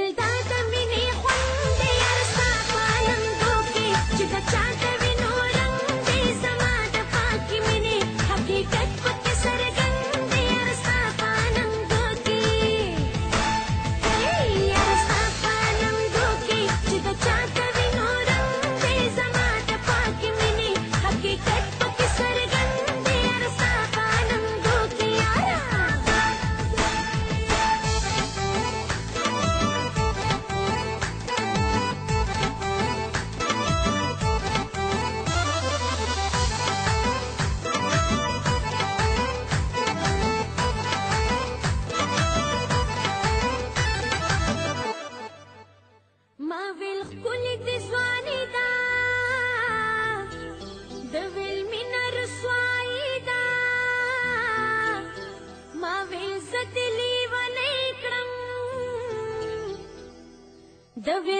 길다 the